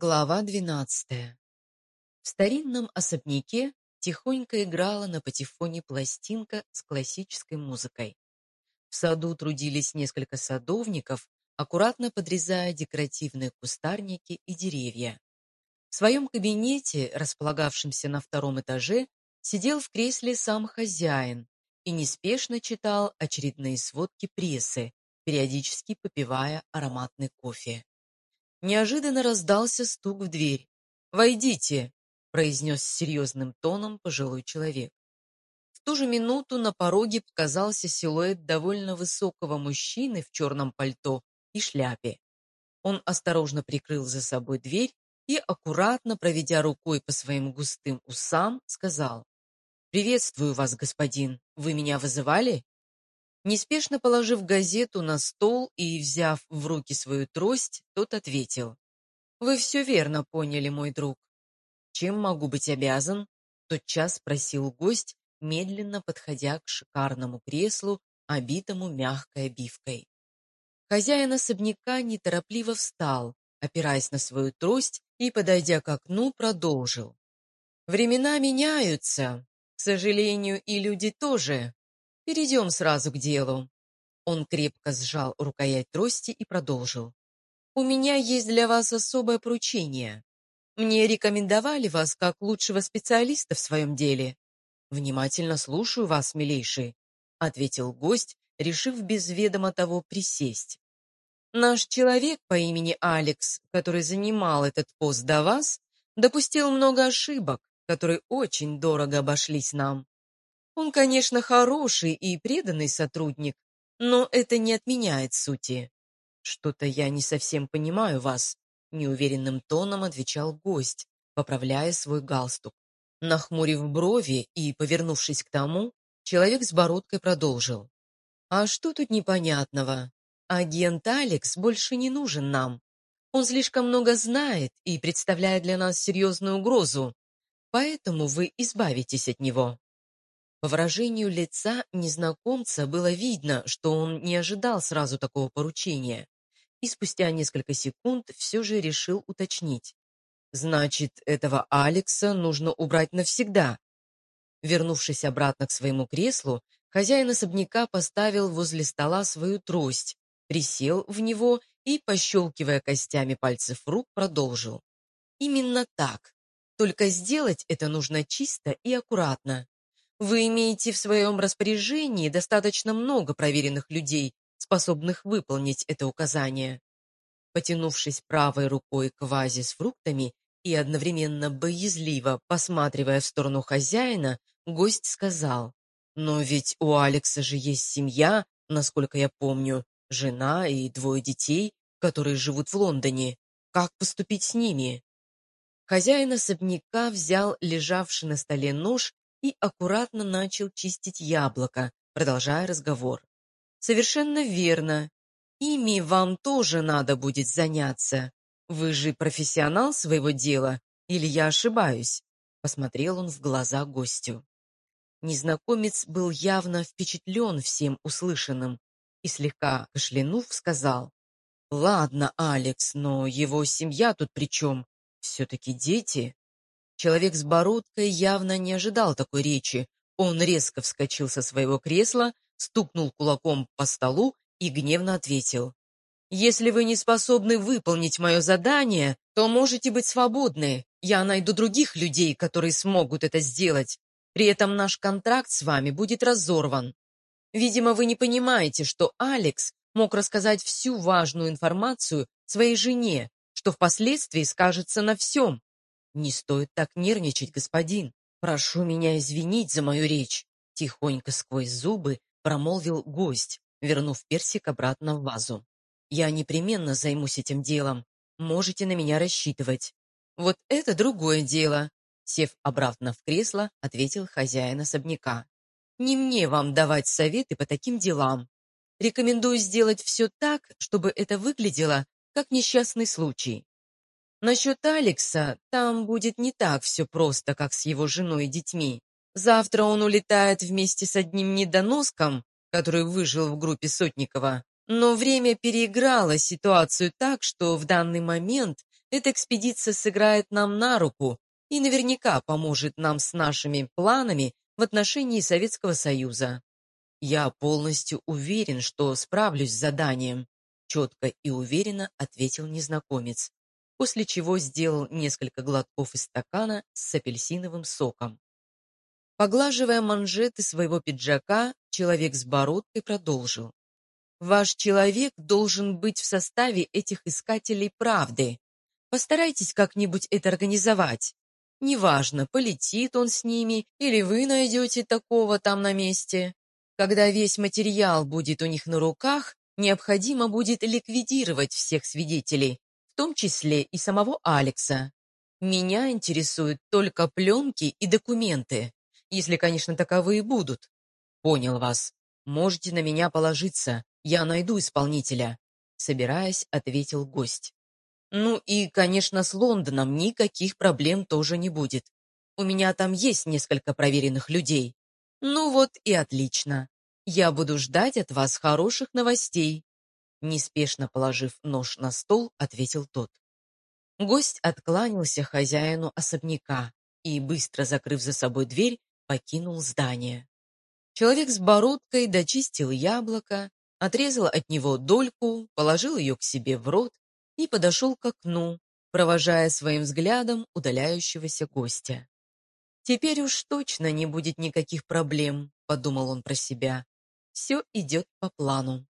Глава двенадцатая. В старинном особняке тихонько играла на патефоне пластинка с классической музыкой. В саду трудились несколько садовников, аккуратно подрезая декоративные кустарники и деревья. В своем кабинете, располагавшемся на втором этаже, сидел в кресле сам хозяин и неспешно читал очередные сводки прессы, периодически попивая ароматный кофе. Неожиданно раздался стук в дверь. «Войдите!» — произнес серьезным тоном пожилой человек. В ту же минуту на пороге показался силуэт довольно высокого мужчины в черном пальто и шляпе. Он осторожно прикрыл за собой дверь и, аккуратно проведя рукой по своим густым усам, сказал «Приветствую вас, господин. Вы меня вызывали?» Неспешно положив газету на стол и взяв в руки свою трость, тот ответил. «Вы все верно поняли, мой друг. Чем могу быть обязан?» Тотчас спросил гость, медленно подходя к шикарному креслу, обитому мягкой обивкой. Хозяин особняка неторопливо встал, опираясь на свою трость и, подойдя к окну, продолжил. «Времена меняются. К сожалению, и люди тоже. Перейдем сразу к делу. Он крепко сжал рукоять трости и продолжил. У меня есть для вас особое поручение. Мне рекомендовали вас как лучшего специалиста в своем деле. Внимательно слушаю вас, милейший, ответил гость, решив без ведома того присесть. Наш человек по имени Алекс, который занимал этот пост до вас, допустил много ошибок, которые очень дорого обошлись нам. Он, конечно, хороший и преданный сотрудник, но это не отменяет сути. Что-то я не совсем понимаю вас, неуверенным тоном отвечал гость, поправляя свой галстук. Нахмурив брови и повернувшись к тому, человек с бородкой продолжил. «А что тут непонятного? Агент Алекс больше не нужен нам. Он слишком много знает и представляет для нас серьезную угрозу, поэтому вы избавитесь от него». По выражению лица незнакомца было видно, что он не ожидал сразу такого поручения, и спустя несколько секунд все же решил уточнить. «Значит, этого Алекса нужно убрать навсегда». Вернувшись обратно к своему креслу, хозяин особняка поставил возле стола свою трость, присел в него и, пощелкивая костями пальцев рук, продолжил. «Именно так. Только сделать это нужно чисто и аккуратно. Вы имеете в своем распоряжении достаточно много проверенных людей, способных выполнить это указание. Потянувшись правой рукой к вазе с фруктами и одновременно боязливо посматривая в сторону хозяина, гость сказал, «Но ведь у Алекса же есть семья, насколько я помню, жена и двое детей, которые живут в Лондоне. Как поступить с ними?» Хозяин особняка взял лежавший на столе нож и аккуратно начал чистить яблоко, продолжая разговор. «Совершенно верно. Ими вам тоже надо будет заняться. Вы же профессионал своего дела, или я ошибаюсь?» Посмотрел он в глаза гостю. Незнакомец был явно впечатлен всем услышанным и, слегка кашлянув, сказал, «Ладно, Алекс, но его семья тут при чем? Все-таки дети». Человек с бородкой явно не ожидал такой речи. Он резко вскочил со своего кресла, стукнул кулаком по столу и гневно ответил. «Если вы не способны выполнить мое задание, то можете быть свободны. Я найду других людей, которые смогут это сделать. При этом наш контракт с вами будет разорван. Видимо, вы не понимаете, что Алекс мог рассказать всю важную информацию своей жене, что впоследствии скажется на всем, «Не стоит так нервничать, господин. Прошу меня извинить за мою речь», тихонько сквозь зубы промолвил гость, вернув персик обратно в вазу. «Я непременно займусь этим делом. Можете на меня рассчитывать». «Вот это другое дело», сев обратно в кресло, ответил хозяин особняка. «Не мне вам давать советы по таким делам. Рекомендую сделать все так, чтобы это выглядело как несчастный случай. Насчет Алекса, там будет не так все просто, как с его женой и детьми. Завтра он улетает вместе с одним недоноском, который выжил в группе Сотникова. Но время переиграло ситуацию так, что в данный момент эта экспедиция сыграет нам на руку и наверняка поможет нам с нашими планами в отношении Советского Союза. Я полностью уверен, что справлюсь с заданием, четко и уверенно ответил незнакомец, после чего сделал несколько глотков из стакана с апельсиновым соком. Поглаживая манжеты своего пиджака, человек с бородкой продолжил. «Ваш человек должен быть в составе этих искателей правды. Постарайтесь как-нибудь это организовать. Неважно, полетит он с ними или вы найдете такого там на месте. Когда весь материал будет у них на руках, необходимо будет ликвидировать всех свидетелей, том числе и самого Алекса. Меня интересуют только пленки и документы, если, конечно, таковые будут. Понял вас. Можете на меня положиться, я найду исполнителя. Собираясь, ответил гость. Ну и, конечно, с Лондоном никаких проблем тоже не будет. У меня там есть несколько проверенных людей. Ну вот и отлично. Я буду ждать от вас хороших новостей. Неспешно положив нож на стол, ответил тот. Гость откланялся хозяину особняка и, быстро закрыв за собой дверь, покинул здание. Человек с бородкой дочистил яблоко, отрезал от него дольку, положил ее к себе в рот и подошел к окну, провожая своим взглядом удаляющегося гостя. «Теперь уж точно не будет никаких проблем», — подумал он про себя. «Все идет по плану».